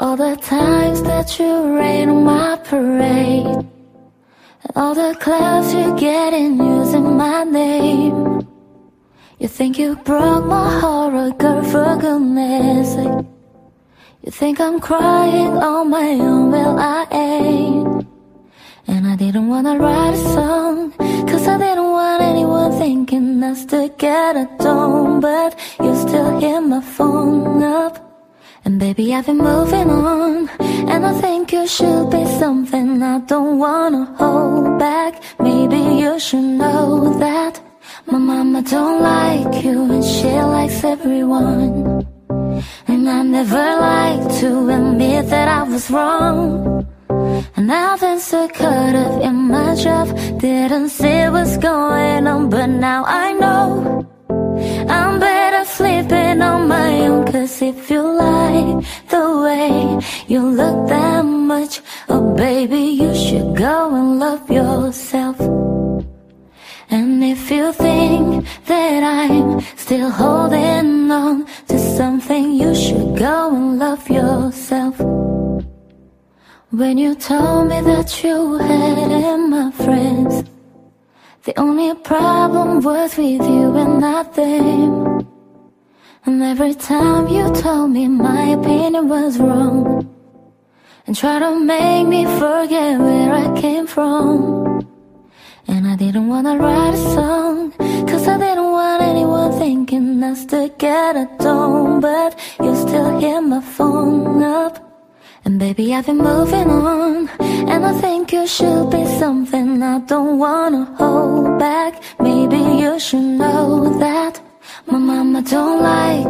all the times that you rain on my parade, and all the clouds you get in using my name. You think you broke my heart, oh girl, for goodness sake. You think I'm crying on my own, well I ain't. And I didn't wanna write a song, cause I didn't want anyone thinking us together, don't. But baby, I've been moving on. And I think you should be something I don't wanna hold back. Maybe you should know that my mama don't like you and she likes everyone. And I never like to admit that I was wrong. And now there's so caught up in my job, didn't see what's going on, but now I know. I'm better sleeping on my Cause if you like the way you look that much? Oh baby, you should go and love yourself. And if you think that I'm still holding on to something You should go and love yourself. When you told me that you had my friends the only problem was with you and not them. And every time you told me my opinion was wrong, and tried to make me forget where I came from. And I didn't wanna write a song, cause I didn't want anyone thinking us together, don't. But you still hit my phone up. And baby, I've been moving on. And I think you should be something I don't wanna hold back. Maybe you should know that my mama don't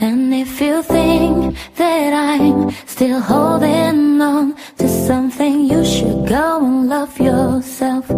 And if you think that I'm still holding on to something You should go and love yourself